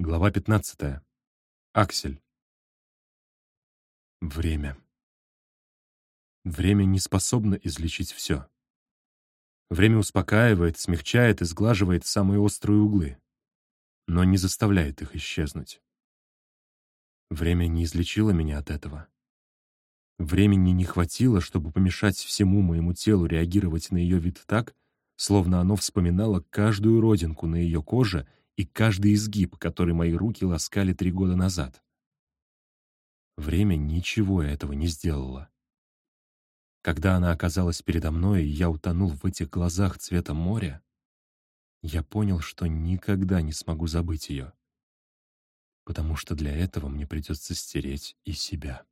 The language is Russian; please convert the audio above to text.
Глава 15. Аксель. Время. Время не способно излечить все. Время успокаивает, смягчает и сглаживает самые острые углы, но не заставляет их исчезнуть. Время не излечило меня от этого. Времени не хватило, чтобы помешать всему моему телу реагировать на ее вид так, словно оно вспоминало каждую родинку на ее коже и каждый изгиб, который мои руки ласкали три года назад. Время ничего этого не сделало. Когда она оказалась передо мной, и я утонул в этих глазах цвета моря, я понял, что никогда не смогу забыть ее, потому что для этого мне придется стереть и себя.